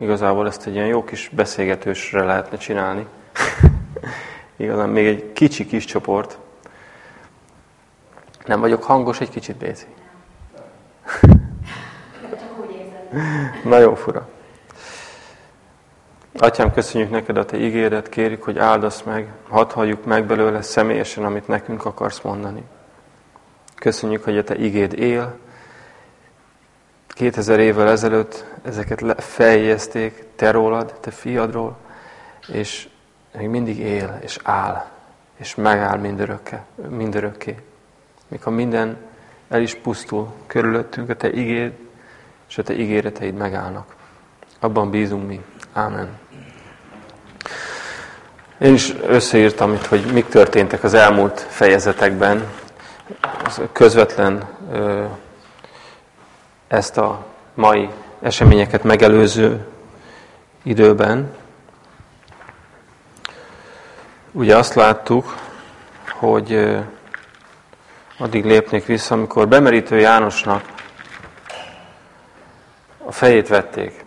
Igazából ezt egy ilyen jó kis beszélgetősre lehetne csinálni. Igazán még egy kicsi kis csoport. Nem vagyok hangos egy kicsit, Béci? Nagyon fura. Atyám, köszönjük neked a Te ígéret, kérjük, hogy áldasz meg, hadd halljuk meg belőle személyesen, amit nekünk akarsz mondani. Köszönjük, hogy a Te igéd él, 2000 évvel ezelőtt ezeket feljezték te rólad, te fiadról, és még mindig él, és áll, és megáll mindörökké. mindörökké. Mikor minden el is pusztul körülöttünk, a te igéd és a te ígéreteid megállnak. Abban bízunk mi. Ámen. Én is összeírtam itt, hogy mik történtek az elmúlt fejezetekben. Az közvetlen ezt a mai eseményeket megelőző időben. Ugye azt láttuk, hogy addig lépnék vissza, amikor bemerítő Jánosnak a fejét vették.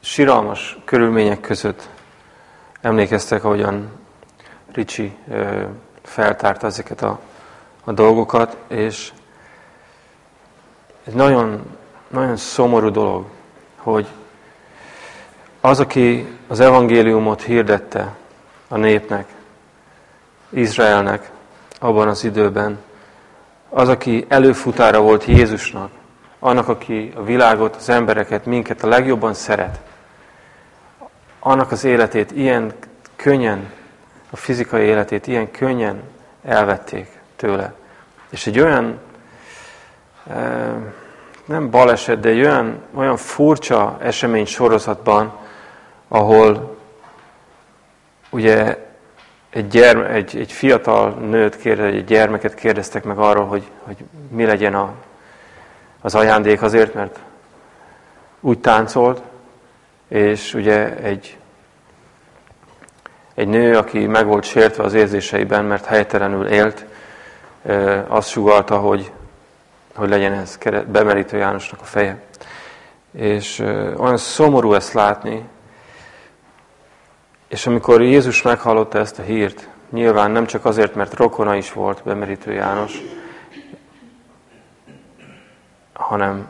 Siralmas körülmények között emlékeztek, ahogyan Ricsi feltárta ezeket a, a dolgokat, és egy nagyon, nagyon szomorú dolog, hogy az, aki az evangéliumot hirdette a népnek, Izraelnek abban az időben, az, aki előfutára volt Jézusnak, annak, aki a világot, az embereket, minket a legjobban szeret, annak az életét ilyen könnyen, a fizikai életét ilyen könnyen elvették tőle. És egy olyan nem baleset, de egy olyan, olyan furcsa esemény sorozatban, ahol ugye egy, gyerme, egy, egy fiatal nőt kérde, egy gyermeket kérdeztek meg arról, hogy, hogy mi legyen a, az ajándék azért, mert úgy táncolt, és ugye egy, egy nő, aki meg volt sértve az érzéseiben, mert helytelenül élt, azt sugalta, hogy hogy legyen ez bemerítő Jánosnak a feje. És olyan szomorú ezt látni, és amikor Jézus meghallotta ezt a hírt, nyilván nem csak azért, mert rokona is volt bemerítő János, hanem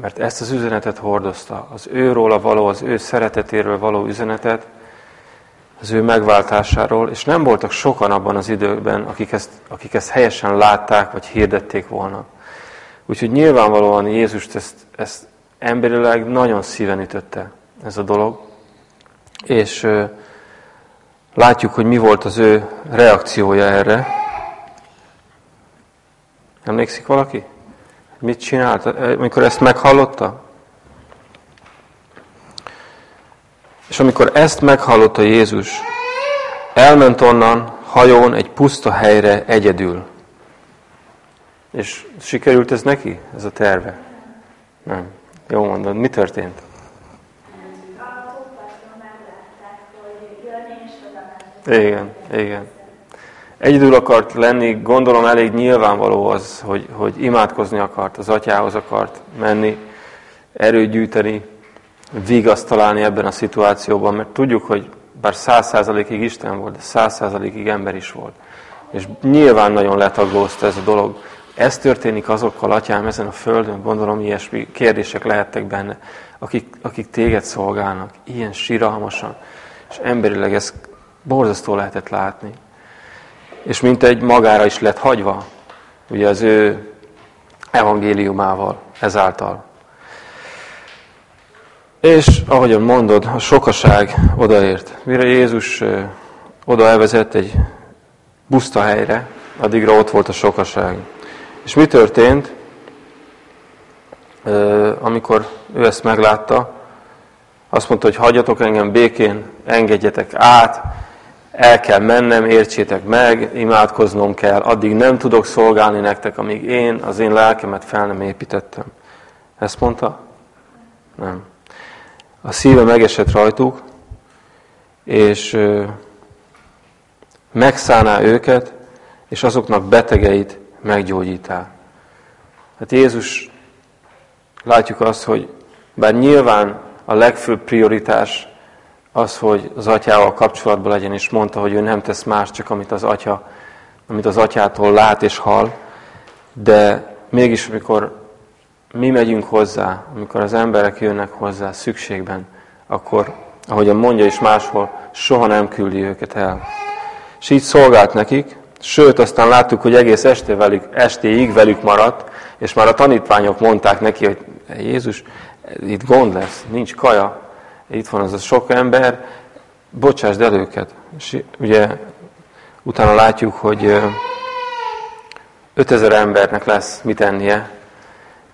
mert ezt az üzenetet hordozta, az őróla való, az ő szeretetéről való üzenetet, az ő megváltásáról, és nem voltak sokan abban az időben, akik ezt, akik ezt helyesen látták, vagy hirdették volna. Úgyhogy nyilvánvalóan Jézust ezt, ezt emberileg nagyon szíven ütötte ez a dolog. És látjuk, hogy mi volt az ő reakciója erre. Emlékszik valaki? Mit csinált, amikor ezt meghallotta? És amikor ezt meghallotta Jézus, elment onnan hajón egy puszta helyre egyedül. És sikerült ez neki, ez a terve? Nem. Jó mondod, mi történt? Igen, igen. Egyedül akart lenni, gondolom elég nyilvánvaló az, hogy, hogy imádkozni akart, az atyához akart menni, erőt gyűjteni, vigaszt találni ebben a szituációban, mert tudjuk, hogy bár száz százalékig Isten volt, de száz százalékig ember is volt. És nyilván nagyon letaglózta ez a dolog. Ez történik azokkal, atyám, ezen a földön, gondolom ilyesmi kérdések lehettek benne, akik, akik téged szolgálnak, ilyen siralmasan, és emberileg ez borzasztó lehetett látni. És mint egy magára is lett hagyva, ugye az ő evangéliumával ezáltal. És ahogyan mondod, a sokaság odaért. Mire Jézus oda elvezett egy buszta helyre, addigra ott volt a sokaság. És mi történt, amikor ő ezt meglátta? Azt mondta, hogy hagyjatok engem békén, engedjetek át, el kell mennem, értsétek meg, imádkoznom kell, addig nem tudok szolgálni nektek, amíg én az én lelkemet fel nem építettem. Ezt mondta? Nem. A szíve megesett rajtuk, és megszállná őket, és azoknak betegeit meggyógyítál. Hát Jézus, látjuk azt, hogy bár nyilván a legfőbb prioritás az, hogy az atyával kapcsolatban legyen, és mondta, hogy ő nem tesz más, csak amit az atya, amit az atyától lát és hall, de mégis, amikor mi megyünk hozzá, amikor az emberek jönnek hozzá szükségben, akkor, ahogyan mondja is máshol, soha nem küldi őket el. És így szolgált nekik, sőt, aztán láttuk, hogy egész este velük, estéig velük maradt, és már a tanítványok mondták neki, hogy Jézus, itt gond lesz, nincs kaja, itt van az a sok ember, bocsásd el őket. És ugye utána látjuk, hogy 5000 embernek lesz mit ennie,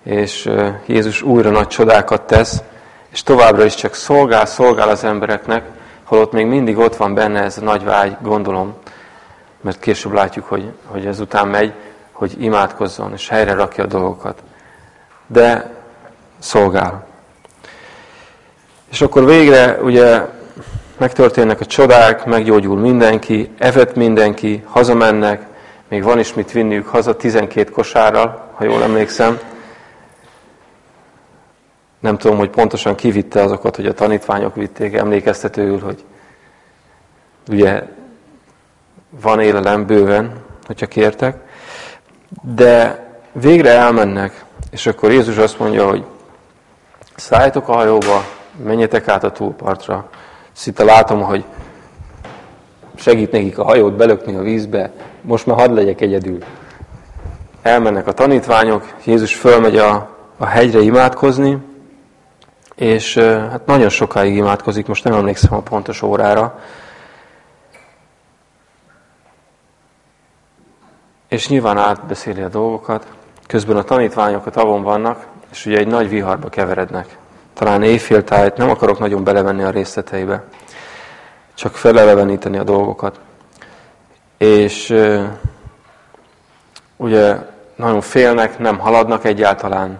és Jézus újra nagy csodákat tesz, és továbbra is csak szolgál, szolgál az embereknek, holott még mindig ott van benne ez a nagy vágy, gondolom, mert később látjuk, hogy, hogy ezután megy, hogy imádkozzon, és helyre rakja a dolgokat. De szolgál. És akkor végre ugye megtörténnek a csodák, meggyógyul mindenki, evett mindenki, hazamennek, még van is mit vinniük haza 12 kosárral, ha jól emlékszem. Nem tudom, hogy pontosan kivitte azokat, hogy a tanítványok vitték emlékeztetőül, hogy ugye van élelem bőven, hogyha kértek. De végre elmennek, és akkor Jézus azt mondja, hogy szálljatok a hajóba, menjetek át a túlpartra. Szinte látom, hogy segít nekik a hajót belökni a vízbe, most már hadd legyek egyedül. Elmennek a tanítványok, Jézus fölmegy a, a hegyre imádkozni, és hát nagyon sokáig imádkozik, most nem emlékszem a pontos órára. És nyilván átbeszéli a dolgokat, közben a tanítványok a tavon vannak, és ugye egy nagy viharba keverednek. Talán éjféltájt, nem akarok nagyon belevenni a részleteibe, csak feleleveníteni a dolgokat. És ugye nagyon félnek, nem haladnak egyáltalán,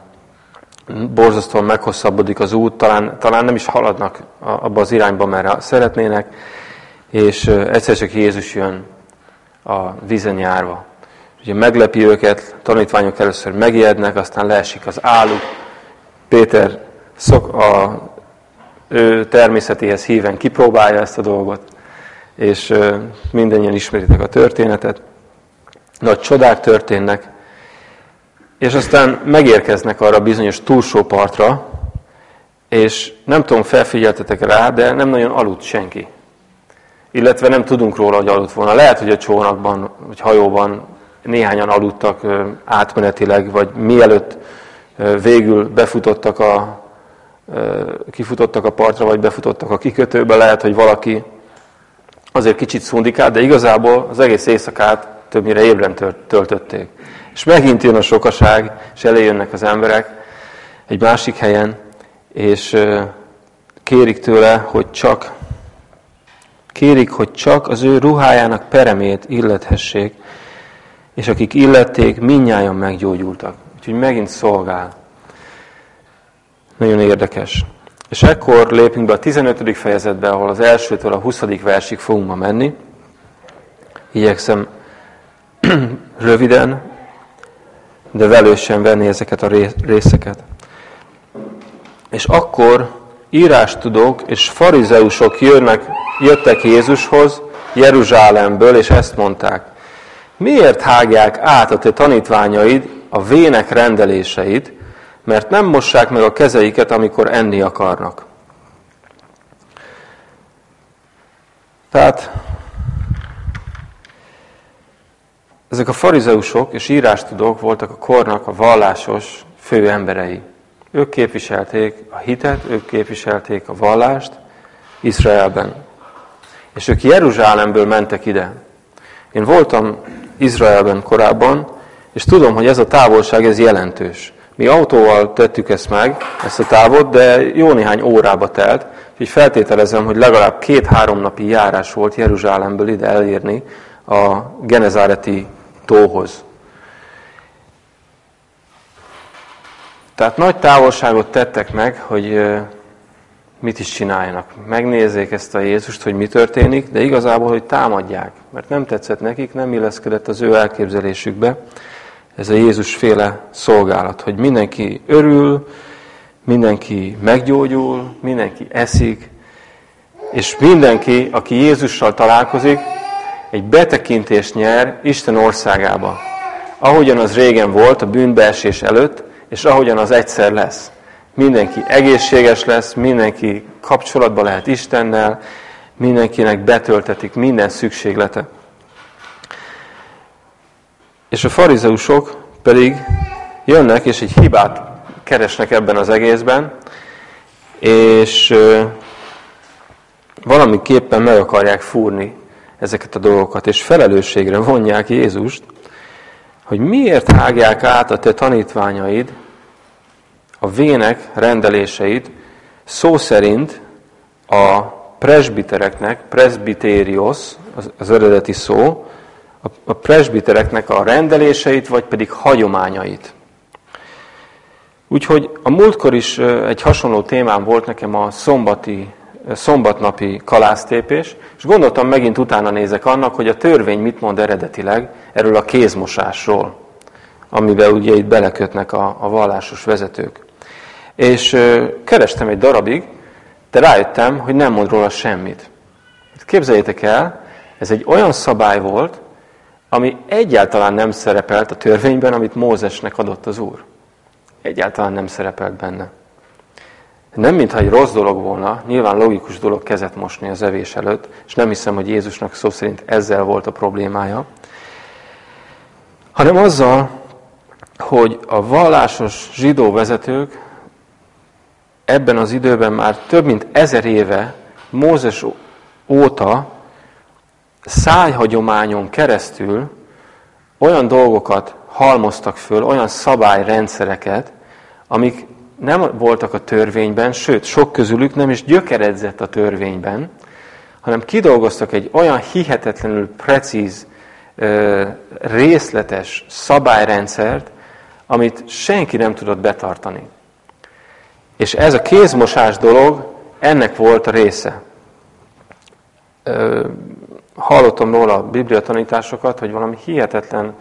borzasztóan meghosszabbodik az út, talán, talán nem is haladnak abba az irányba, merre szeretnének, és egyszer csak Jézus jön a vízen járva. Ugye meglepi őket, tanítványok először megijednek, aztán leesik az álluk. Péter szok, a ő természetéhez híven kipróbálja ezt a dolgot, és mindennyien ismeritek a történetet. Nagy csodák történnek, és aztán megérkeznek arra bizonyos túlsó partra, és nem tudom, felfigyeltetek rá, de nem nagyon aludt senki. Illetve nem tudunk róla, hogy aludt volna. Lehet, hogy a csónakban, vagy hajóban néhányan aludtak átmenetileg, vagy mielőtt végül befutottak a, kifutottak a partra, vagy befutottak a kikötőbe, lehet, hogy valaki azért kicsit szundikált, de igazából az egész éjszakát többnyire ébren töltötték. És megint jön a sokaság, és eléjönnek az emberek egy másik helyen, és kérik tőle, hogy csak kérik, hogy csak az ő ruhájának peremét illethessék, és akik illették, minnyáján meggyógyultak. Úgyhogy megint szolgál. Nagyon érdekes. És ekkor lépünk be a 15. fejezetbe, ahol az elsőtől a 20. versig fogunk ma menni. Igyekszem röviden, de velősen venni ezeket a részeket. És akkor írástudók és farizeusok jönnek, jöttek Jézushoz Jeruzsálemből, és ezt mondták. Miért hágják át a te tanítványaid a vének rendeléseit, mert nem mossák meg a kezeiket, amikor enni akarnak? Tehát ezek a farizeusok és írástudók voltak a kornak a vallásos fő emberei. Ők képviselték a hitet, ők képviselték a vallást Izraelben. És ők Jeruzsálemből mentek ide. Én voltam Izraelben korábban, és tudom, hogy ez a távolság, ez jelentős. Mi autóval tettük ezt meg, ezt a távot, de jó néhány órába telt, úgyhogy feltételezem, hogy legalább két-három napi járás volt Jeruzsálemből ide elérni a Genezáreti tóhoz. Tehát nagy távolságot tettek meg, hogy mit is csináljanak. Megnézzék ezt a Jézust, hogy mi történik, de igazából, hogy támadják, mert nem tetszett nekik, nem illeszkedett az ő elképzelésükbe ez a Jézus féle szolgálat, hogy mindenki örül, mindenki meggyógyul, mindenki eszik, és mindenki, aki Jézussal találkozik, egy betekintést nyer Isten országába. Ahogyan az régen volt a bűnbeesés előtt, és ahogyan az egyszer lesz. Mindenki egészséges lesz, mindenki kapcsolatba lehet Istennel, mindenkinek betöltetik minden szükséglete. És a farizeusok pedig jönnek, és egy hibát keresnek ebben az egészben, és valamiképpen meg akarják fúrni ezeket a dolgokat, és felelősségre vonják Jézust, hogy miért hágják át a te tanítványaid a vének rendeléseit szó szerint a presbitereknek, presbitérios, az, eredeti szó, a presbitereknek a rendeléseit, vagy pedig hagyományait. Úgyhogy a múltkor is egy hasonló témám volt nekem a szombati, szombatnapi kalásztépés, és gondoltam, megint utána nézek annak, hogy a törvény mit mond eredetileg erről a kézmosásról, amiben ugye itt belekötnek a, a vallásos vezetők. És kerestem egy darabig, de rájöttem, hogy nem mond róla semmit. Képzeljétek el, ez egy olyan szabály volt, ami egyáltalán nem szerepelt a törvényben, amit Mózesnek adott az Úr. Egyáltalán nem szerepelt benne. Nem mintha egy rossz dolog volna, nyilván logikus dolog kezet mosni az evés előtt, és nem hiszem, hogy Jézusnak szó szerint ezzel volt a problémája, hanem azzal, hogy a vallásos zsidó vezetők ebben az időben már több mint ezer éve Mózes óta szájhagyományon keresztül olyan dolgokat halmoztak föl, olyan szabályrendszereket, amik nem voltak a törvényben, sőt, sok közülük nem is gyökeredzett a törvényben, hanem kidolgoztak egy olyan hihetetlenül precíz, részletes szabályrendszert, amit senki nem tudott betartani. És ez a kézmosás dolog ennek volt a része hallottam róla a Biblia tanításokat, hogy valami hihetetlen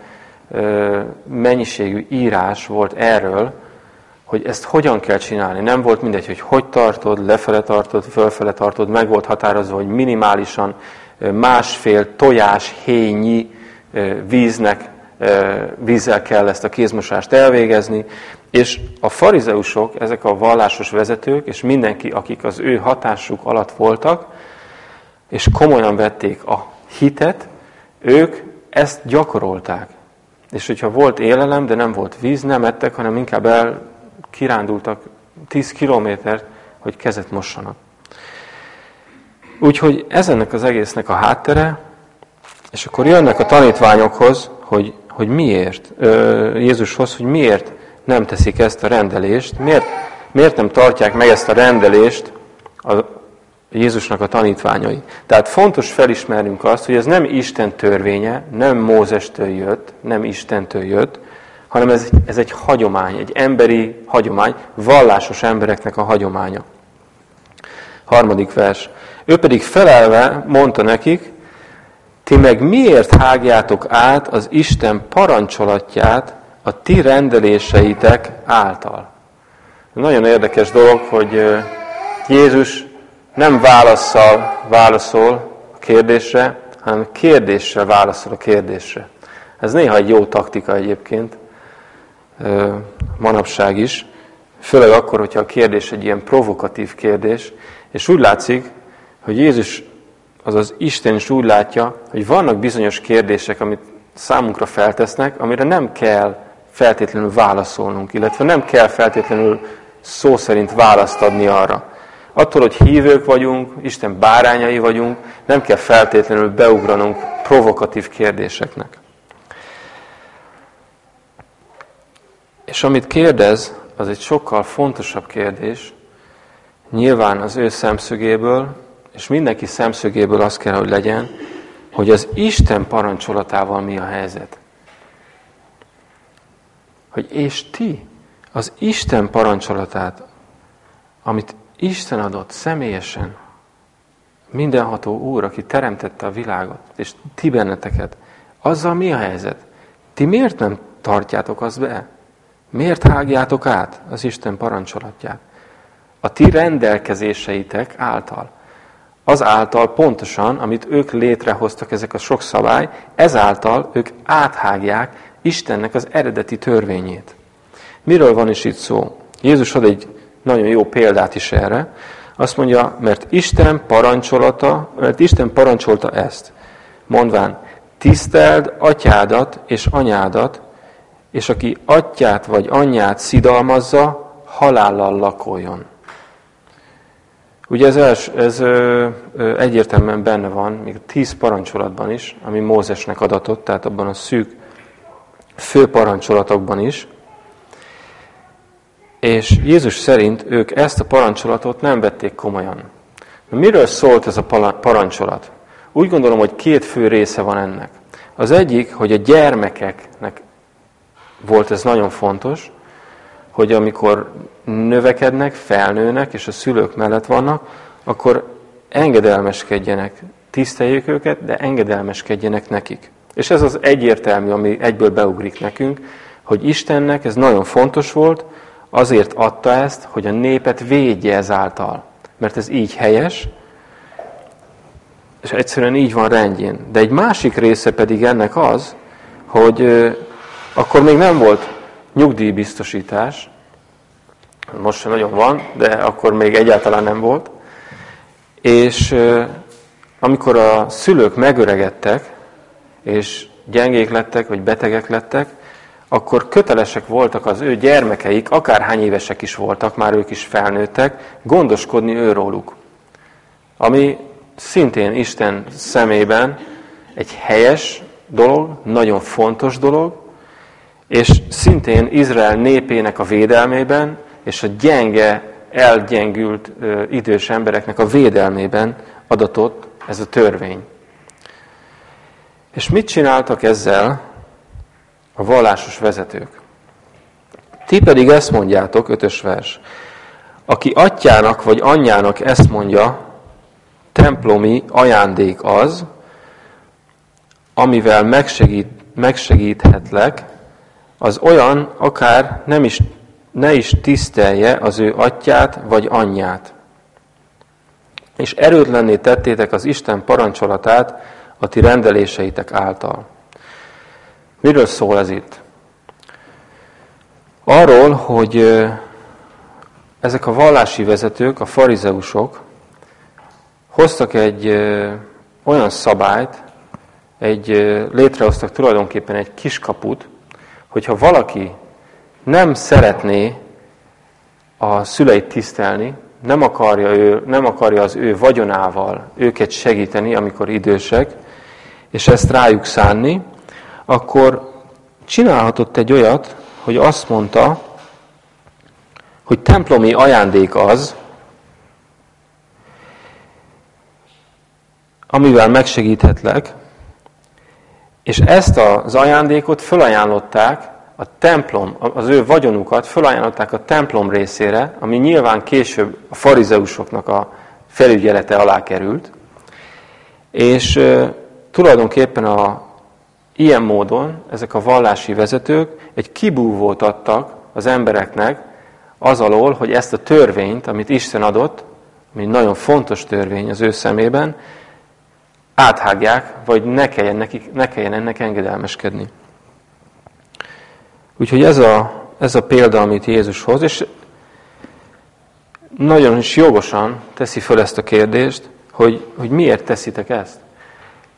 mennyiségű írás volt erről, hogy ezt hogyan kell csinálni. Nem volt mindegy, hogy hogy tartod, lefele tartod, fölfele tartod, meg volt határozva, hogy minimálisan másfél tojás hényi víznek, vízzel kell ezt a kézmosást elvégezni, és a farizeusok, ezek a vallásos vezetők, és mindenki, akik az ő hatásuk alatt voltak, és komolyan vették a hitet, ők ezt gyakorolták. És hogyha volt élelem, de nem volt víz, nem ettek, hanem inkább el kirándultak 10 kilométert, hogy kezet mossanak. Úgyhogy ez ennek az egésznek a háttere, és akkor jönnek a tanítványokhoz, hogy, hogy miért, Jézushoz, hogy miért nem teszik ezt a rendelést, miért, miért nem tartják meg ezt a rendelést Jézusnak a tanítványai. Tehát fontos felismernünk azt, hogy ez nem Isten törvénye, nem Mózestől jött, nem Istentől jött, hanem ez, ez egy hagyomány, egy emberi hagyomány, vallásos embereknek a hagyománya. Harmadik vers. Ő pedig felelve mondta nekik, ti meg miért hágjátok át az Isten parancsolatját a ti rendeléseitek által? Nagyon érdekes dolog, hogy Jézus nem válaszsal válaszol a kérdésre, hanem kérdéssel válaszol a kérdésre. Ez néha egy jó taktika egyébként, manapság is, főleg akkor, hogyha a kérdés egy ilyen provokatív kérdés, és úgy látszik, hogy Jézus, azaz Isten is úgy látja, hogy vannak bizonyos kérdések, amit számunkra feltesznek, amire nem kell feltétlenül válaszolnunk, illetve nem kell feltétlenül szó szerint választ adni arra. Attól, hogy hívők vagyunk, Isten bárányai vagyunk, nem kell feltétlenül beugranunk provokatív kérdéseknek. És amit kérdez, az egy sokkal fontosabb kérdés, nyilván az ő szemszögéből, és mindenki szemszögéből az kell, hogy legyen, hogy az Isten parancsolatával mi a helyzet. Hogy és ti az Isten parancsolatát, amit Isten adott személyesen, mindenható Úr, aki teremtette a világot, és ti benneteket, azzal mi a helyzet? Ti miért nem tartjátok azt be? Miért hágjátok át az Isten parancsolatját? a ti rendelkezéseitek által. Az által pontosan, amit ők létrehoztak, ezek a sok szabály, ezáltal ők áthágják Istennek az eredeti törvényét. Miről van is itt szó? Jézus ad egy nagyon jó példát is erre. Azt mondja, mert Isten parancsolata, mert Isten parancsolta ezt, mondván, tiszteld atyádat és anyádat, és aki atyát vagy anyját szidalmazza, halállal lakoljon. Ugye ez, els, ez ö, ö, egyértelműen benne van, még tíz parancsolatban is, ami Mózesnek adatott, tehát abban a szűk fő parancsolatokban is. És Jézus szerint ők ezt a parancsolatot nem vették komolyan. Miről szólt ez a parancsolat? Úgy gondolom, hogy két fő része van ennek. Az egyik, hogy a gyermekeknek volt ez nagyon fontos, hogy amikor növekednek, felnőnek, és a szülők mellett vannak, akkor engedelmeskedjenek, tiszteljék őket, de engedelmeskedjenek nekik. És ez az egyértelmű, ami egyből beugrik nekünk, hogy Istennek ez nagyon fontos volt, azért adta ezt, hogy a népet védje ezáltal. Mert ez így helyes, és egyszerűen így van rendjén. De egy másik része pedig ennek az, hogy akkor még nem volt nyugdíjbiztosítás, most sem nagyon van, de akkor még egyáltalán nem volt. És amikor a szülők megöregedtek, és gyengék lettek, vagy betegek lettek, akkor kötelesek voltak az ő gyermekeik, akárhány évesek is voltak, már ők is felnőttek, gondoskodni őróluk. Ami szintén Isten szemében egy helyes dolog, nagyon fontos dolog, és szintén Izrael népének a védelmében, és a gyenge, elgyengült idős embereknek a védelmében adatott ez a törvény. És mit csináltak ezzel a vallásos vezetők? Ti pedig ezt mondjátok, ötös vers. Aki atyának vagy anyjának ezt mondja, templomi ajándék az, amivel megsegít, megsegíthetlek, az olyan, akár nem is, ne is tisztelje az ő atyát vagy anyját. És erőtlenné tettétek az Isten parancsolatát a ti rendeléseitek által. Miről szól ez itt? Arról, hogy ezek a vallási vezetők, a farizeusok hoztak egy olyan szabályt, egy, létrehoztak tulajdonképpen egy kiskaput, hogyha valaki nem szeretné a szüleit tisztelni, nem akarja, ő, nem akarja az ő vagyonával őket segíteni, amikor idősek, és ezt rájuk szánni, akkor csinálhatott egy olyat, hogy azt mondta, hogy templomi ajándék az, amivel megsegíthetlek, és ezt az ajándékot felajánlották a templom, az ő vagyonukat felajánlották a templom részére, ami nyilván később a farizeusoknak a felügyelete alá került, és tulajdonképpen a, ilyen módon ezek a vallási vezetők egy kibúvót adtak az embereknek az alól, hogy ezt a törvényt, amit Isten adott, ami nagyon fontos törvény az ő szemében, áthágják, vagy ne kelljen, nekik, ne kelljen ennek engedelmeskedni. Úgyhogy ez a, ez a példa, amit Jézus hoz, és nagyon is jogosan teszi föl ezt a kérdést, hogy, hogy miért teszitek ezt.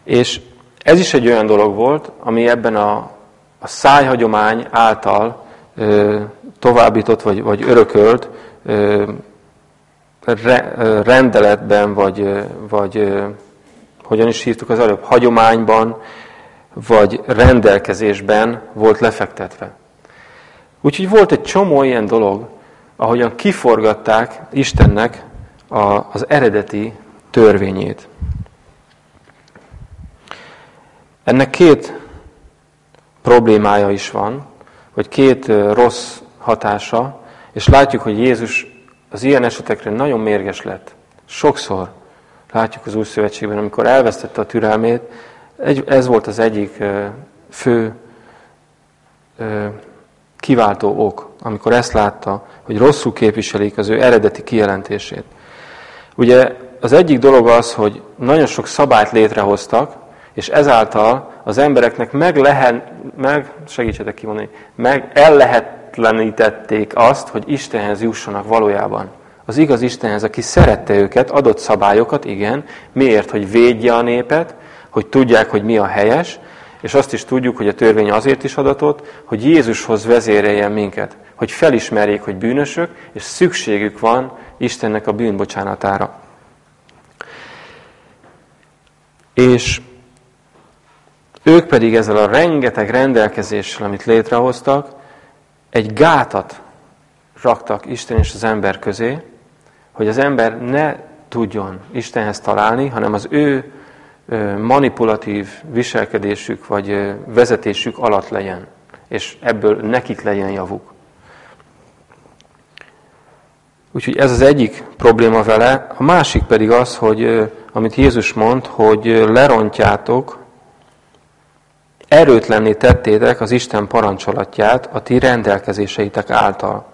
És ez is egy olyan dolog volt, ami ebben a, a szájhagyomány által ö, továbbított, vagy, vagy örökölt ö, re, rendeletben, vagy, vagy hogyan is hívtuk az előbb, hagyományban, vagy rendelkezésben volt lefektetve. Úgyhogy volt egy csomó ilyen dolog, ahogyan kiforgatták Istennek a, az eredeti törvényét. Ennek két problémája is van, vagy két rossz hatása, és látjuk, hogy Jézus az ilyen esetekre nagyon mérges lett. Sokszor látjuk az Új Szövetségben, amikor elvesztette a türelmét, ez volt az egyik fő kiváltó ok, amikor ezt látta, hogy rosszul képviselik az ő eredeti kijelentését. Ugye az egyik dolog az, hogy nagyon sok szabályt létrehoztak, és ezáltal az embereknek meg lehet, meg, segítsetek kimondani, meg ellehetlenítették azt, hogy Istenhez jussanak valójában. Az igaz Istenhez, aki szerette őket, adott szabályokat, igen, miért? Hogy védje a népet, hogy tudják, hogy mi a helyes, és azt is tudjuk, hogy a törvény azért is adatott, hogy Jézushoz vezéreljen minket, hogy felismerjék, hogy bűnösök, és szükségük van Istennek a bűnbocsánatára. És ők pedig ezzel a rengeteg rendelkezéssel, amit létrehoztak, egy gátat raktak Isten és az ember közé, hogy az ember ne tudjon Istenhez találni, hanem az ő manipulatív viselkedésük vagy vezetésük alatt legyen, és ebből nekik legyen javuk. Úgyhogy ez az egyik probléma vele. A másik pedig az, hogy amit Jézus mond, hogy lerontjátok, erőtlenné tettétek az Isten parancsolatját a ti rendelkezéseitek által.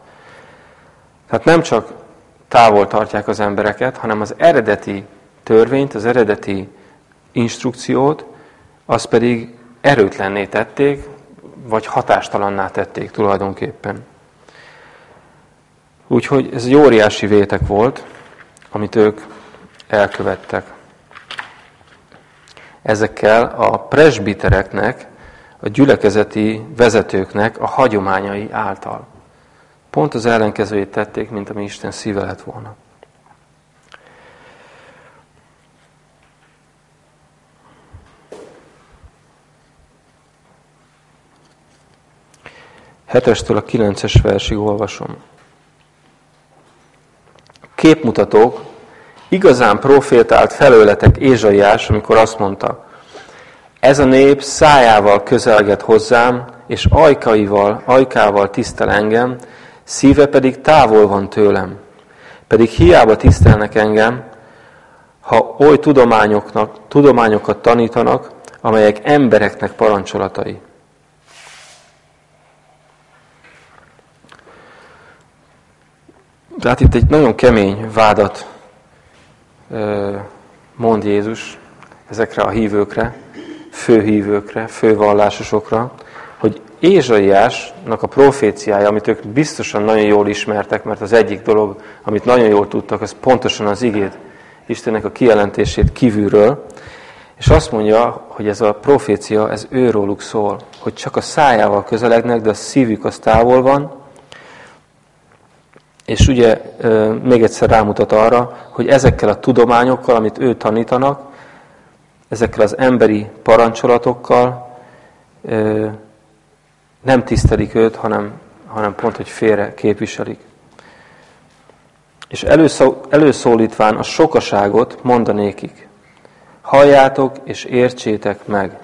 Tehát nem csak távol tartják az embereket, hanem az eredeti törvényt, az eredeti instrukciót, azt pedig erőtlenné tették, vagy hatástalanná tették tulajdonképpen. Úgyhogy ez egy óriási vétek volt, amit ők elkövettek. Ezekkel a presbitereknek, a gyülekezeti vezetőknek a hagyományai által. Pont az ellenkezőjét tették, mint ami Isten szíve lett volna. Hetestől a kilences versig olvasom. Képmutatók, igazán profétált felőletek Ézsaiás, amikor azt mondta, ez a nép szájával közelget hozzám, és ajkaival, ajkával tisztel engem, szíve pedig távol van tőlem. Pedig hiába tisztelnek engem, ha oly tudományoknak, tudományokat tanítanak, amelyek embereknek parancsolatai. Tehát itt egy nagyon kemény vádat mond Jézus ezekre a hívőkre, főhívőkre, fővallásosokra, hogy Ézsaiásnak a proféciája, amit ők biztosan nagyon jól ismertek, mert az egyik dolog, amit nagyon jól tudtak, az pontosan az igét, Istennek a kijelentését kívülről, és azt mondja, hogy ez a profécia, ez őróluk szól, hogy csak a szájával közelegnek, de a szívük az távol van, és ugye még egyszer rámutat arra, hogy ezekkel a tudományokkal, amit ő tanítanak, ezekkel az emberi parancsolatokkal nem tisztelik őt, hanem, hanem pont, hogy félre képviselik. És előszó, előszólítván a sokaságot mondanékik. Halljátok és értsétek meg.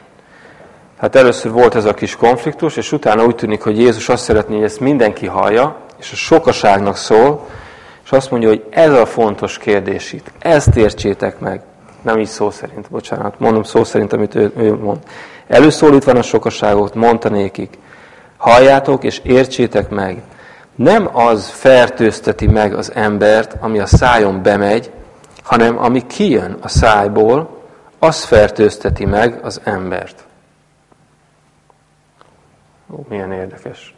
Hát először volt ez a kis konfliktus, és utána úgy tűnik, hogy Jézus azt szeretné, hogy ezt mindenki hallja, és a sokaságnak szól, és azt mondja, hogy ez a fontos kérdés itt. Ezt értsétek meg. Nem így szó szerint, bocsánat, mondom szó szerint, amit ő, ő mond. Előszólítva a sokaságot, mondta nékik, halljátok és értsétek meg. Nem az fertőzteti meg az embert, ami a szájon bemegy, hanem ami kijön a szájból, az fertőzteti meg az embert. Ó, milyen érdekes.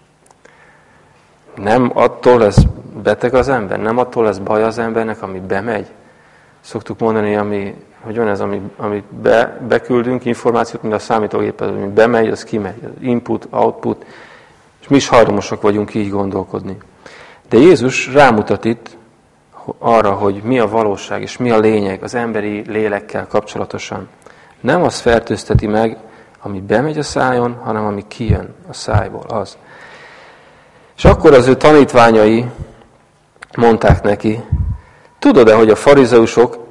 Nem attól lesz beteg az ember, nem attól lesz baj az embernek, ami bemegy. Szoktuk mondani, ami, hogy van ez, ami, amit be, beküldünk információt, mint a számítógépet, ami bemegy, az kimegy. Az input, output, és mi is hajlamosak vagyunk így gondolkodni. De Jézus rámutat itt arra, hogy mi a valóság és mi a lényeg az emberi lélekkel kapcsolatosan. Nem az fertőzteti meg, ami bemegy a szájon, hanem ami kijön a szájból, az. És akkor az ő tanítványai mondták neki, tudod-e, hogy a farizeusok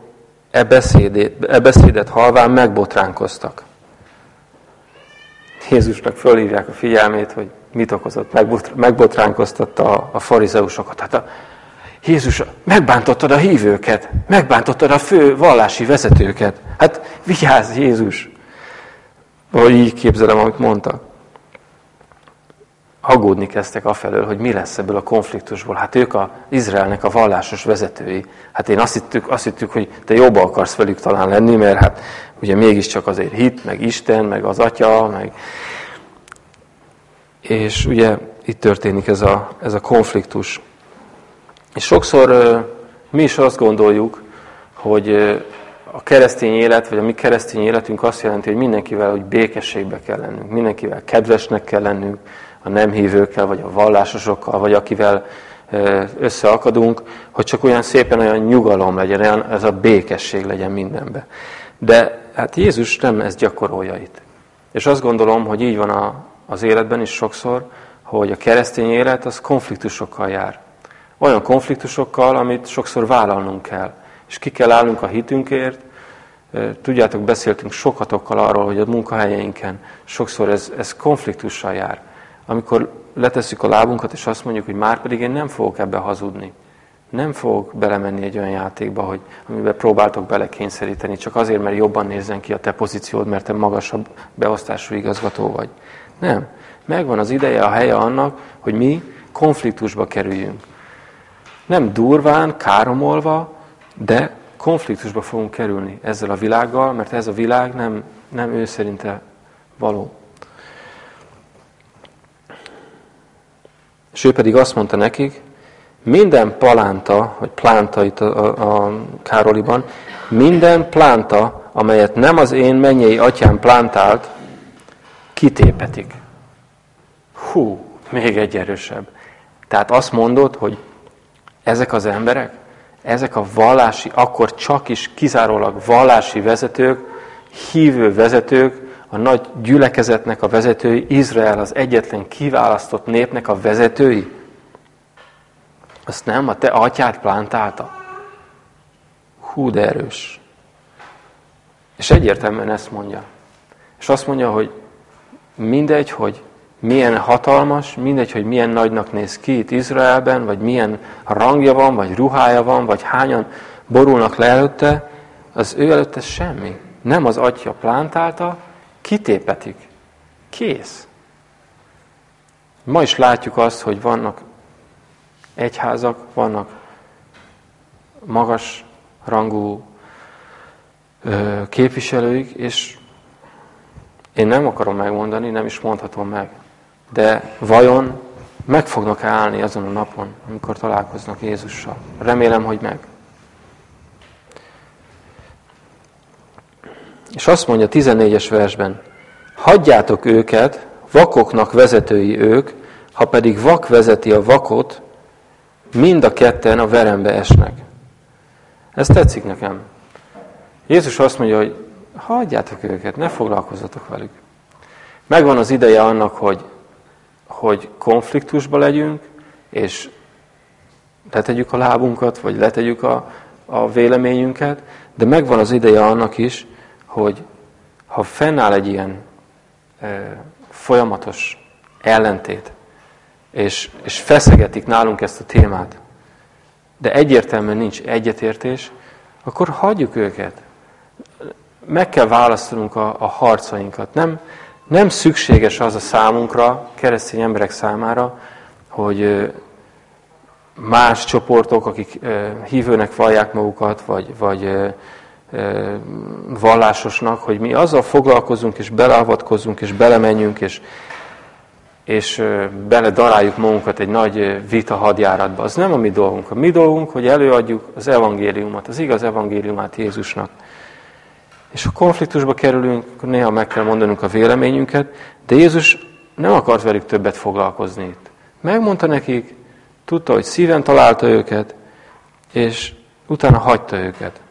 e, beszédét, e beszédet halván megbotránkoztak? Jézusnak fölhívják a figyelmét, hogy mit okozott, megbotránkoztatta a, a farizeusokat. Hát a, Jézus, megbántottad a hívőket, megbántottad a fő vallási vezetőket. Hát vigyázz, Jézus! Vagy így képzelem, amit mondtak. Aggódni kezdtek afelől, hogy mi lesz ebből a konfliktusból. Hát ők a Izraelnek a vallásos vezetői. Hát én azt hittük, azt hittük, hogy te jobban akarsz velük talán lenni, mert hát ugye mégiscsak azért hit, meg Isten, meg az Atya, meg... És ugye itt történik ez a, ez a konfliktus. És sokszor mi is azt gondoljuk, hogy a keresztény élet, vagy a mi keresztény életünk azt jelenti, hogy mindenkivel hogy békességbe kell lennünk, mindenkivel kedvesnek kell lennünk, a nem hívőkkel, vagy a vallásosokkal, vagy akivel összeakadunk, hogy csak olyan szépen olyan nyugalom legyen, olyan ez a békesség legyen mindenbe. De hát Jézus nem ezt gyakorolja itt. És azt gondolom, hogy így van a, az életben is sokszor, hogy a keresztény élet az konfliktusokkal jár. Olyan konfliktusokkal, amit sokszor vállalnunk kell. És ki kell állnunk a hitünkért. Tudjátok, beszéltünk sokatokkal arról, hogy a munkahelyeinken sokszor ez, ez konfliktussal jár amikor letesszük a lábunkat, és azt mondjuk, hogy már pedig én nem fogok ebbe hazudni. Nem fogok belemenni egy olyan játékba, hogy, amiben próbáltok belekényszeríteni, csak azért, mert jobban nézzen ki a te pozíciód, mert te magasabb beosztású igazgató vagy. Nem. Megvan az ideje, a helye annak, hogy mi konfliktusba kerüljünk. Nem durván, káromolva, de konfliktusba fogunk kerülni ezzel a világgal, mert ez a világ nem, nem ő szerinte való. És ő pedig azt mondta nekik, minden palánta, vagy plánta itt a, a, Károliban, minden plánta, amelyet nem az én mennyei atyám plántált, kitépetik. Hú, még egy erősebb. Tehát azt mondod, hogy ezek az emberek, ezek a vallási, akkor csak is kizárólag vallási vezetők, hívő vezetők, a nagy gyülekezetnek a vezetői, Izrael az egyetlen kiválasztott népnek a vezetői, azt nem a te atyád plántálta. Hú, de erős. És egyértelműen ezt mondja. És azt mondja, hogy mindegy, hogy milyen hatalmas, mindegy, hogy milyen nagynak néz ki itt Izraelben, vagy milyen rangja van, vagy ruhája van, vagy hányan borulnak le előtte, az ő előtte semmi. Nem az atya plántálta, kitépetik. Kész. Ma is látjuk azt, hogy vannak egyházak, vannak magas rangú képviselőik, és én nem akarom megmondani, nem is mondhatom meg, de vajon meg fognak állni azon a napon, amikor találkoznak Jézussal? Remélem, hogy meg. És azt mondja 14-es versben, hagyjátok őket, vakoknak vezetői ők, ha pedig vak vezeti a vakot, mind a ketten a verembe esnek. Ez tetszik nekem. Jézus azt mondja, hogy hagyjátok őket, ne foglalkozzatok velük. Megvan az ideje annak, hogy, hogy konfliktusba legyünk, és letegyük a lábunkat, vagy letegyük a, a véleményünket, de megvan az ideje annak is, hogy ha fennáll egy ilyen folyamatos ellentét, és, és feszegetik nálunk ezt a témát, de egyértelműen nincs egyetértés, akkor hagyjuk őket. Meg kell választanunk a, a harcainkat. Nem, nem szükséges az a számunkra, keresztény emberek számára, hogy más csoportok, akik hívőnek vallják magukat, vagy, vagy vallásosnak, hogy mi azzal foglalkozunk, és beleavatkozunk, és belemenjünk, és, és beledaráljuk magunkat egy nagy vita hadjáratba. Az nem a mi dolgunk. A mi dolgunk, hogy előadjuk az evangéliumot, az igaz evangéliumát Jézusnak. És ha konfliktusba kerülünk, néha meg kell mondanunk a véleményünket, de Jézus nem akart velük többet foglalkozni itt. Megmondta nekik, tudta, hogy szíven találta őket, és utána hagyta őket.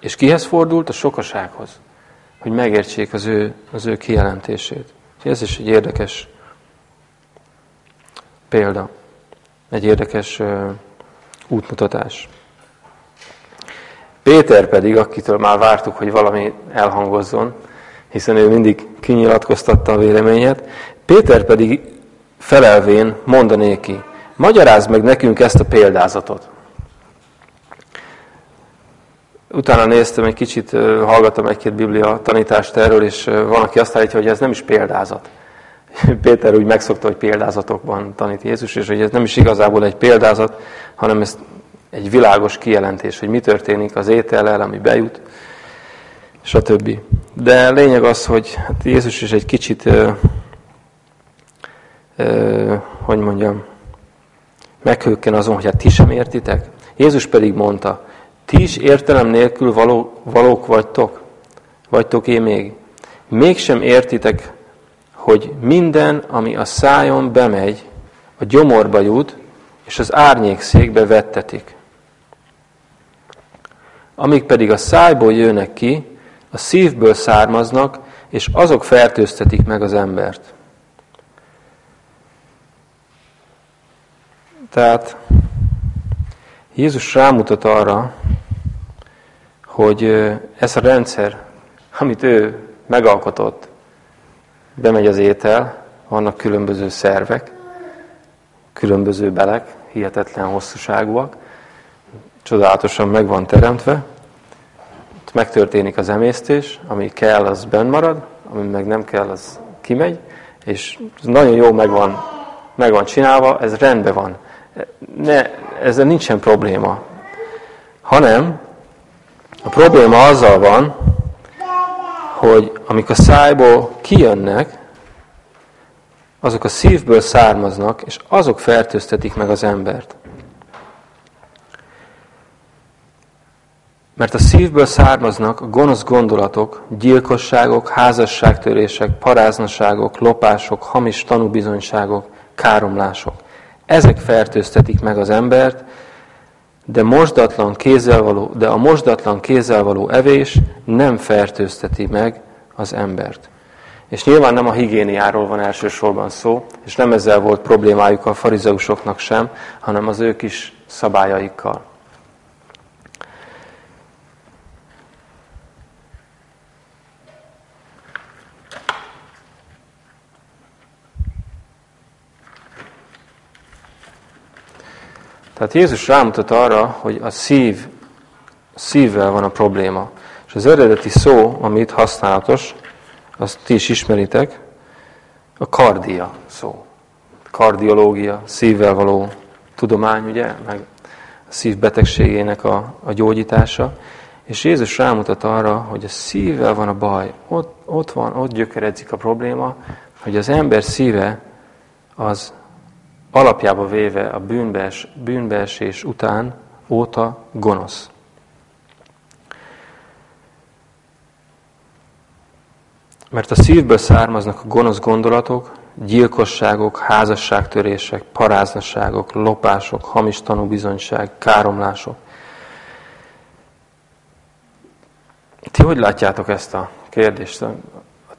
És kihez fordult? A sokasághoz, hogy megértsék az ő, az ő kijelentését. És ez is egy érdekes példa, egy érdekes útmutatás. Péter pedig, akitől már vártuk, hogy valami elhangozzon, hiszen ő mindig kinyilatkoztatta a véleményet, Péter pedig felelvén mondanéki, magyarázd meg nekünk ezt a példázatot. Utána néztem egy kicsit, hallgattam egy-két biblia tanítást erről, és van, aki azt állítja, hogy ez nem is példázat. Péter úgy megszokta, hogy példázatokban tanít Jézus, és hogy ez nem is igazából egy példázat, hanem ez egy világos kijelentés, hogy mi történik az étellel, ami bejut, stb. De lényeg az, hogy hát Jézus is egy kicsit, ö, ö, hogy mondjam, meghőkken azon, hogy hát ti sem értitek. Jézus pedig mondta, ti is értelem nélkül való, valók vagytok, vagytok én még. Mégsem értitek, hogy minden, ami a szájon bemegy, a gyomorba jut, és az árnyékszékbe vettetik. Amik pedig a szájból jönnek ki, a szívből származnak, és azok fertőztetik meg az embert. Tehát Jézus rámutat arra, hogy ez a rendszer, amit ő megalkotott, bemegy az étel, vannak különböző szervek, különböző belek, hihetetlen hosszúságúak, csodálatosan meg van teremtve, megtörténik az emésztés, ami kell, az benn marad, ami meg nem kell, az kimegy, és nagyon jó meg van, meg van csinálva, ez rendben van. Ne, ezzel nincsen probléma. Hanem a probléma azzal van, hogy amik a szájból kijönnek, azok a szívből származnak, és azok fertőztetik meg az embert. Mert a szívből származnak a gonosz gondolatok, gyilkosságok, házasságtörések, paráznaságok, lopások, hamis tanúbizonyságok, káromlások. Ezek fertőztetik meg az embert, de, mosdatlan kézzel való, de a mosdatlan kézzel való evés nem fertőzteti meg az embert. És nyilván nem a higiéniáról van elsősorban szó, és nem ezzel volt problémájuk a farizeusoknak sem, hanem az ők is szabályaikkal. Tehát Jézus rámutat arra, hogy a szív, a szívvel van a probléma. És az eredeti szó, amit használatos, azt ti is ismeritek, a kardia szó. Kardiológia, szívvel való tudomány, ugye, meg a szív betegségének a, a gyógyítása. És Jézus rámutat arra, hogy a szívvel van a baj. Ott, ott van, ott gyökeredzik a probléma, hogy az ember szíve az alapjába véve a bűnbees, bűnbeesés után óta gonosz. Mert a szívből származnak a gonosz gondolatok, gyilkosságok, házasságtörések, paráznaságok, lopások, hamis tanúbizonyság, káromlások. Ti hogy látjátok ezt a kérdést? A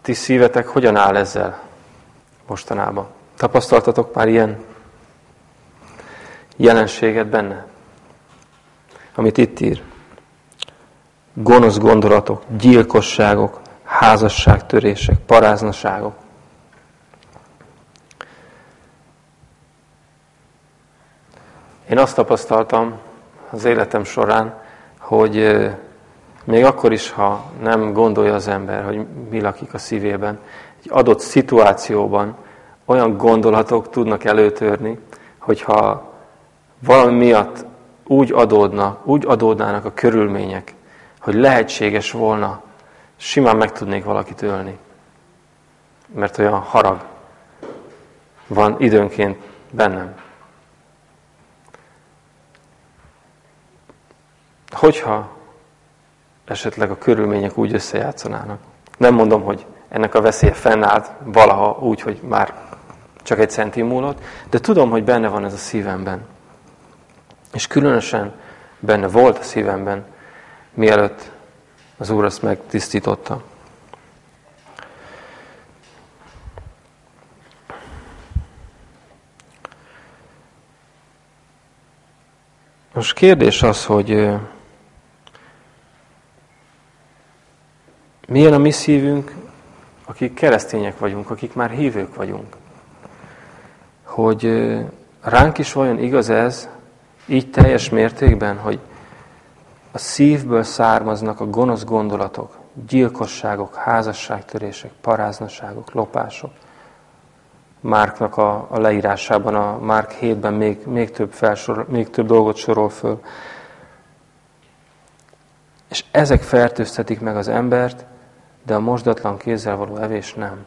ti szívetek hogyan áll ezzel mostanában? Tapasztaltatok már ilyen jelenséget benne, amit itt ír. Gonosz gondolatok, gyilkosságok, házasságtörések, paráznaságok. Én azt tapasztaltam az életem során, hogy még akkor is, ha nem gondolja az ember, hogy mi lakik a szívében, egy adott szituációban olyan gondolatok tudnak előtörni, hogyha valami miatt úgy adódna, úgy adódnának a körülmények, hogy lehetséges volna, simán meg tudnék valakit ölni. Mert olyan harag van időnként bennem. Hogyha esetleg a körülmények úgy összejátszanának. Nem mondom, hogy ennek a veszélye fennállt valaha úgy, hogy már csak egy centi múlott, de tudom, hogy benne van ez a szívemben. És különösen benne volt a szívemben, mielőtt az Úr azt megtisztította. Most kérdés az, hogy milyen a mi szívünk, akik keresztények vagyunk, akik már hívők vagyunk. Hogy ránk is vajon igaz ez, így teljes mértékben, hogy a szívből származnak a gonosz gondolatok, gyilkosságok, házasságtörések, paráznaságok, lopások. Márknak a, a leírásában, a Márk 7-ben még, még, több felsor, még több dolgot sorol föl. És ezek fertőztetik meg az embert, de a mosdatlan kézzel való evés nem.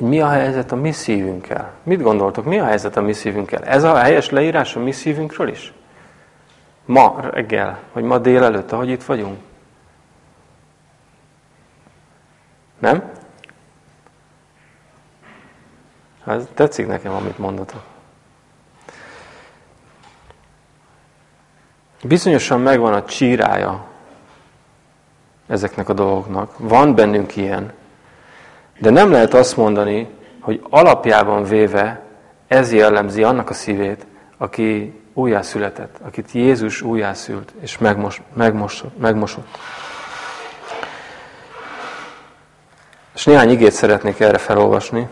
Mi a helyzet a mi szívünkkel? Mit gondoltok, mi a helyzet a mi szívünkkel? Ez a helyes leírás a mi szívünkről is? Ma reggel, vagy ma délelőtt, ahogy itt vagyunk? Nem? Hát tetszik nekem, amit mondatok. Bizonyosan megvan a csírája ezeknek a dolgoknak. Van bennünk ilyen. De nem lehet azt mondani, hogy alapjában véve ez jellemzi annak a szívét, aki újjászületett, akit Jézus újjászült és megmos, megmosott. megmosott. És néhány igét szeretnék erre felolvasni.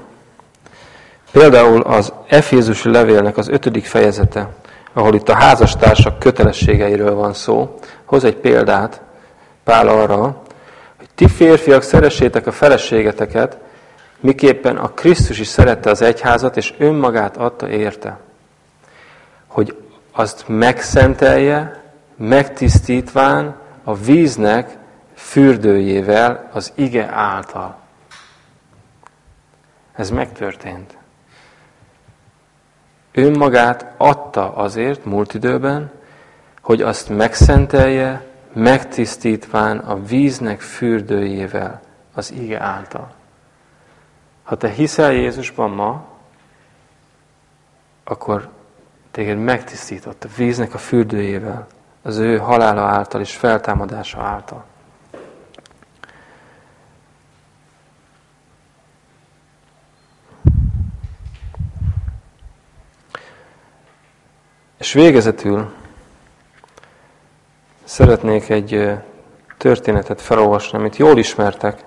Például az Efézusi levélnek az ötödik fejezete, ahol itt a házastársak kötelességeiről van szó, hoz egy példát Pál arra, ti férfiak szeressétek a feleségeteket, miképpen a Krisztus is szerette az egyházat, és önmagát adta érte, hogy azt megszentelje, megtisztítván a víznek fürdőjével az ige által. Ez megtörtént. Önmagát adta azért múlt időben, hogy azt megszentelje, megtisztítván a víznek fürdőjével, az ige által. Ha te hiszel Jézusban ma, akkor téged megtisztított a víznek a fürdőjével, az ő halála által és feltámadása által. És végezetül szeretnék egy történetet felolvasni, amit jól ismertek.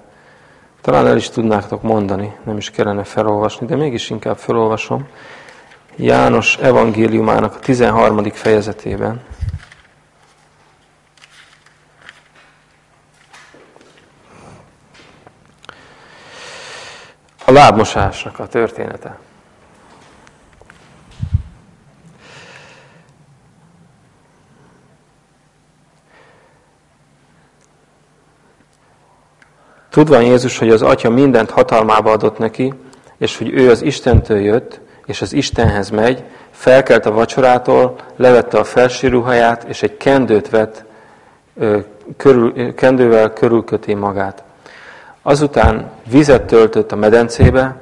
Talán el is tudnátok mondani, nem is kellene felolvasni, de mégis inkább felolvasom. János evangéliumának a 13. fejezetében. A lábmosásnak a története. Tudván Jézus, hogy az Atya mindent hatalmába adott neki, és hogy ő az Istentől jött, és az Istenhez megy, felkelt a vacsorától, levette a felső ruháját, és egy kendőt vett, körül, kendővel körülköti magát. Azután vizet töltött a medencébe,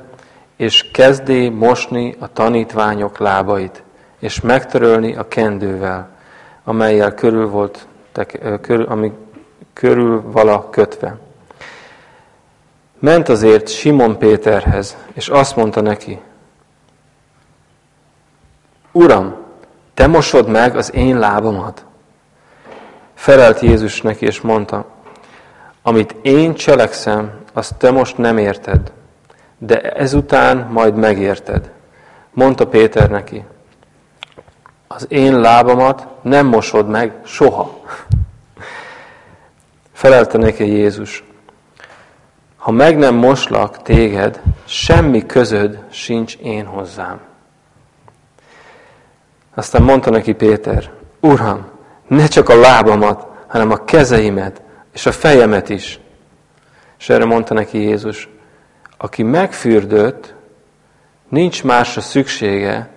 és kezdé mosni a tanítványok lábait, és megtörölni a kendővel, amelyel körül volt, ami körül vala kötve. Ment azért Simon Péterhez, és azt mondta neki, Uram, te mosod meg az én lábamat. Felelt Jézus neki, és mondta, amit én cselekszem, azt te most nem érted, de ezután majd megérted. Mondta Péter neki, az én lábamat nem mosod meg soha. Felelte neki Jézus, ha meg nem moslak téged, semmi közöd sincs én hozzám. Aztán mondta neki Péter, Uram, ne csak a lábamat, hanem a kezeimet és a fejemet is. És erre mondta neki Jézus, aki megfürdött, nincs másra szüksége,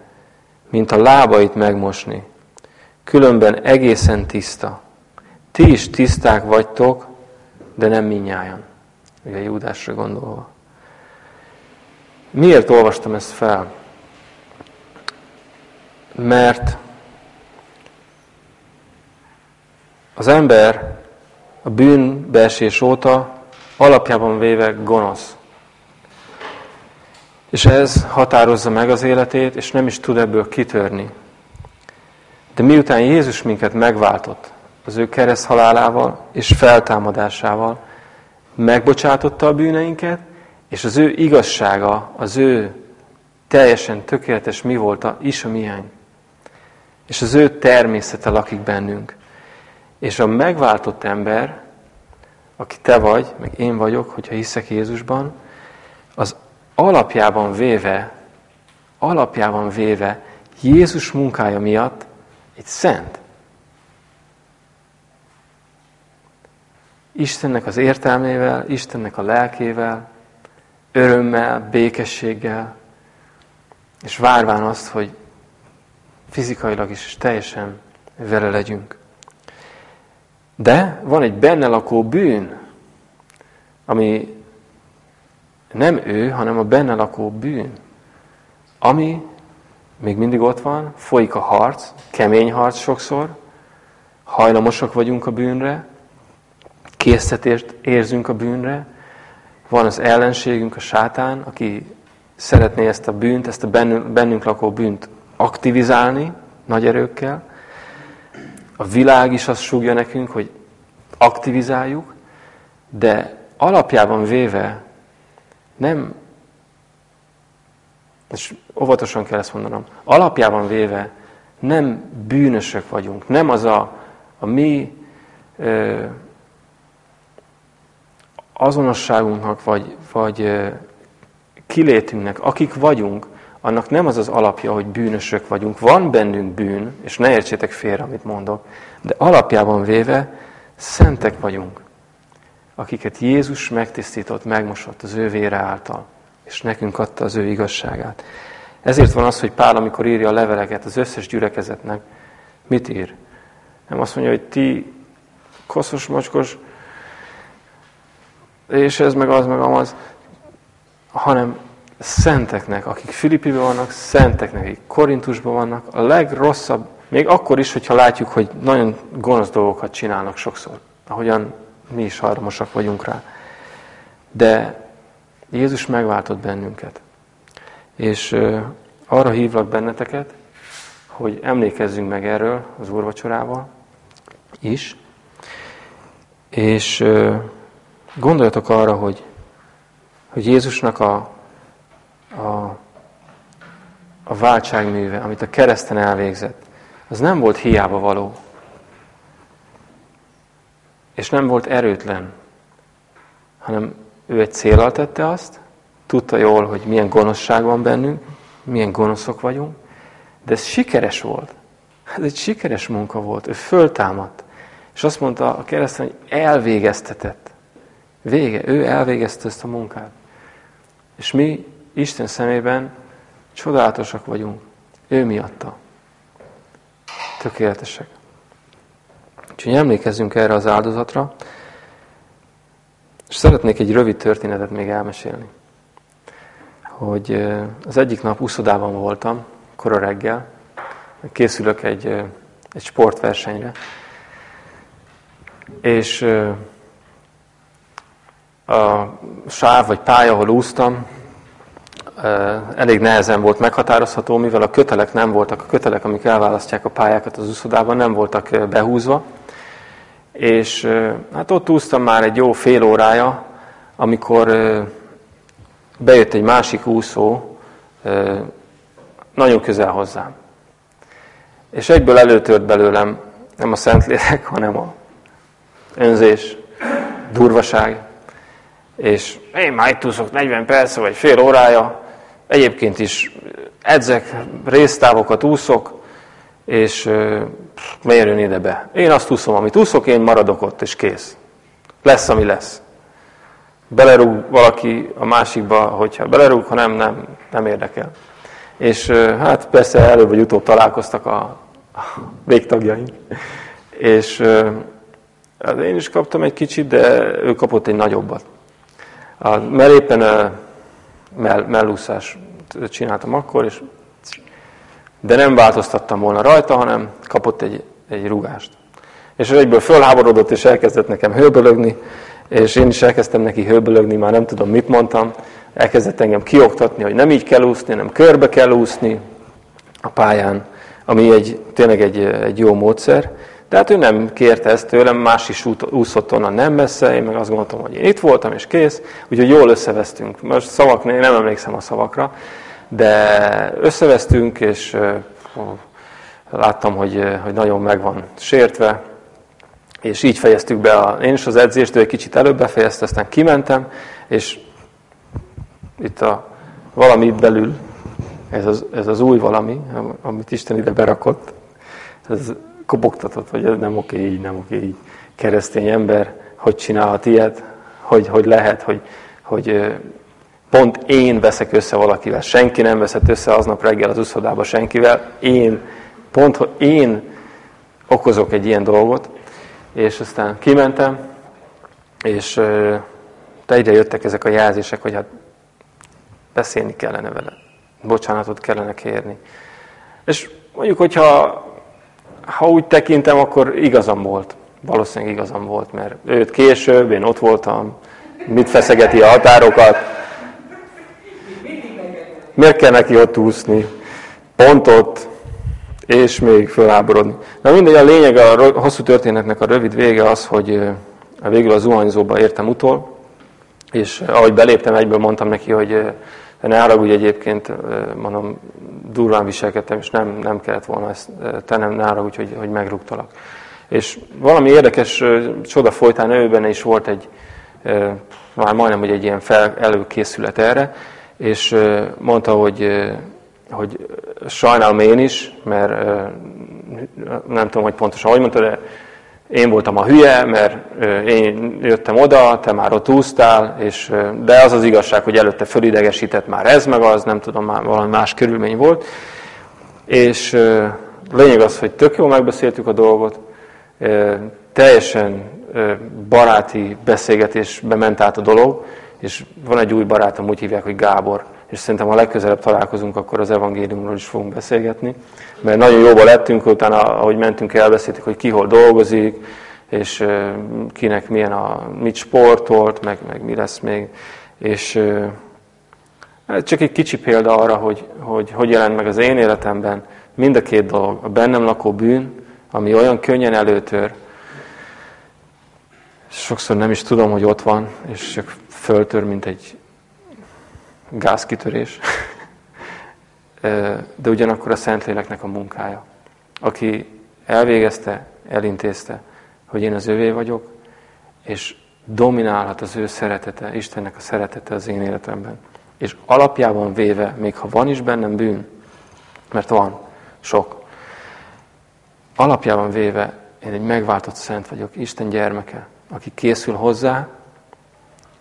mint a lábait megmosni. Különben egészen tiszta. Ti is tiszták vagytok, de nem minnyájan ugye Júdásra gondolva. Miért olvastam ezt fel? Mert az ember a bűnbeesés óta alapjában véve gonosz. És ez határozza meg az életét, és nem is tud ebből kitörni. De miután Jézus minket megváltott az ő kereszt halálával és feltámadásával, megbocsátotta a bűneinket, és az ő igazsága, az ő teljesen tökéletes mi volt is a miénk. És az ő természete lakik bennünk. És a megváltott ember, aki te vagy, meg én vagyok, hogyha hiszek Jézusban, az alapjában véve, alapjában véve Jézus munkája miatt egy szent. Istennek az értelmével, Istennek a lelkével, örömmel, békességgel, és várván azt, hogy fizikailag is teljesen vele legyünk. De van egy benne lakó bűn, ami nem ő, hanem a benne lakó bűn, ami még mindig ott van, folyik a harc, kemény harc sokszor, hajlamosak vagyunk a bűnre, készítést érzünk a bűnre, van az ellenségünk, a sátán, aki szeretné ezt a bűnt, ezt a bennünk lakó bűnt aktivizálni nagy erőkkel. A világ is azt súgja nekünk, hogy aktivizáljuk, de alapjában véve nem, és óvatosan kell ezt mondanom, alapjában véve nem bűnösök vagyunk, nem az a, a mi ö, azonosságunknak, vagy, vagy kilétünknek, akik vagyunk, annak nem az az alapja, hogy bűnösök vagyunk. Van bennünk bűn, és ne értsétek félre, amit mondok, de alapjában véve szentek vagyunk akiket Jézus megtisztított, megmosott az ő vére által, és nekünk adta az ő igazságát. Ezért van az, hogy Pál, amikor írja a leveleket az összes gyülekezetnek, mit ír? Nem azt mondja, hogy ti koszos, mocskos, és ez meg az, meg amaz, hanem szenteknek, akik Filippiben vannak, szenteknek, akik Korintusban vannak, a legrosszabb, még akkor is, hogyha látjuk, hogy nagyon gonosz dolgokat csinálnak sokszor, ahogyan mi is hajlamosak vagyunk rá. De Jézus megváltott bennünket. És arra hívlak benneteket, hogy emlékezzünk meg erről az úrvacsorával is, és gondoljatok arra, hogy, hogy Jézusnak a, a, a váltságműve, amit a kereszten elvégzett, az nem volt hiába való és nem volt erőtlen, hanem ő egy célral tette azt, tudta jól, hogy milyen gonoszság van bennünk, milyen gonoszok vagyunk, de ez sikeres volt. Ez egy sikeres munka volt. Ő föltámadt. És azt mondta a keresztény, hogy elvégeztetett. Vége. Ő elvégezte ezt a munkát. És mi Isten szemében csodálatosak vagyunk. Ő miatta. Tökéletesek. Úgyhogy emlékezzünk erre az áldozatra, és szeretnék egy rövid történetet még elmesélni. Hogy az egyik nap úszodában voltam, kora reggel, készülök egy, egy sportversenyre, és a sáv vagy pálya, ahol úsztam, elég nehezen volt meghatározható, mivel a kötelek nem voltak, a kötelek, amik elválasztják a pályákat az úszodában, nem voltak behúzva, és hát ott úsztam már egy jó fél órája, amikor bejött egy másik úszó nagyon közel hozzám. És egyből előtört belőlem nem a Szentlélek, hanem a önzés, durvaság. És én már itt úszok 40 perc vagy fél órája, egyébként is edzek, résztávokat úszok, és miért jön ide be? Én azt úszom, amit úszok, én maradok ott, és kész. Lesz, ami lesz. Belerúg valaki a másikba, hogyha belerúg, ha nem, nem, nem érdekel. És hát persze előbb vagy utóbb találkoztak a, a végtagjaink. És hát én is kaptam egy kicsit, de ő kapott egy nagyobbat. Mert éppen mell, mellúszás csináltam akkor, és de nem változtattam volna rajta, hanem kapott egy, egy rugást. És egyből fölháborodott, és elkezdett nekem hőbölögni, és én is elkezdtem neki hőbölögni, már nem tudom, mit mondtam. Elkezdett engem kioktatni, hogy nem így kell úszni, nem körbe kell úszni a pályán, ami egy, tényleg egy, egy jó módszer. De hát ő nem kérte ezt tőlem, más is úszott onnan nem messze, én meg azt gondoltam, hogy én itt voltam, és kész. Úgyhogy jól összevesztünk. Most szavak, nem emlékszem a szavakra, de összevesztünk, és láttam, hogy, hogy nagyon meg van sértve, és így fejeztük be a, én is az edzést, ő egy kicsit előbb befejezte, aztán kimentem, és itt a valami belül, ez az, ez az új valami, amit Isten ide berakott, ez kopogtatott, hogy ez nem oké így, nem oké így. Keresztény ember, hogy csinálhat ilyet, hogy, hogy lehet, hogy, hogy pont én veszek össze valakivel. Senki nem veszett össze aznap reggel az uszodába senkivel. Én, pont, hogy én okozok egy ilyen dolgot. És aztán kimentem, és ide jöttek ezek a jelzések, hogy hát beszélni kellene vele. Bocsánatot kellene kérni. És mondjuk, hogyha ha úgy tekintem, akkor igazam volt. Valószínűleg igazam volt, mert őt később, én ott voltam, mit feszegeti a határokat. Miért kell neki ott úszni? Pont ott, és még föláborodni. Na mindegy, a lényeg a hosszú történetnek a rövid vége az, hogy végül a zuhanyzóba értem utol, és ahogy beléptem, egyből mondtam neki, hogy ne haragudj egyébként, mondom, durván viselkedtem, és nem, nem kellett volna ezt tennem, ne haragudj, hogy, megrúgtalak. És valami érdekes csoda folytán őben is volt egy, már majdnem, hogy egy ilyen fel, előkészület erre, és mondta, hogy, hogy sajnálom én is, mert nem tudom, hogy pontosan hogy mondta, de én voltam a hülye, mert én jöttem oda, te már ott úsztál, és, de az az igazság, hogy előtte fölidegesített már ez meg az, nem tudom, már valami más körülmény volt. És lényeg az, hogy tök jól megbeszéltük a dolgot, teljesen baráti beszélgetésbe ment át a dolog, és van egy új barátom, úgy hívják, hogy Gábor, és szerintem ha legközelebb találkozunk, akkor az evangéliumról is fogunk beszélgetni, mert nagyon jóba lettünk, utána, ahogy mentünk, elbeszéltük, hogy ki hol dolgozik, és kinek milyen a, mit sportolt, meg, meg mi lesz még, és ez csak egy kicsi példa arra, hogy, hogy hogy jelent meg az én életemben mind a két dolog, a bennem lakó bűn, ami olyan könnyen előtör, sokszor nem is tudom, hogy ott van, és csak föltör, mint egy gázkitörés. De ugyanakkor a Szentléleknek a munkája, aki elvégezte, elintézte, hogy én az övé vagyok, és dominálhat az ő szeretete, Istennek a szeretete az én életemben. És alapjában véve, még ha van is bennem bűn, mert van, sok, alapjában véve én egy megváltott szent vagyok, Isten gyermeke, aki készül hozzá,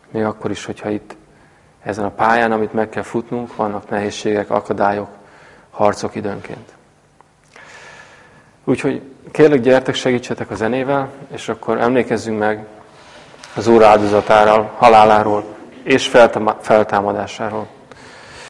még akkor is, hogyha itt ezen a pályán, amit meg kell futnunk, vannak nehézségek, akadályok, harcok időnként. Úgyhogy kérlek, gyertek, segítsetek a zenével, és akkor emlékezzünk meg az Úr áldozatáról, haláláról és feltámadásáról.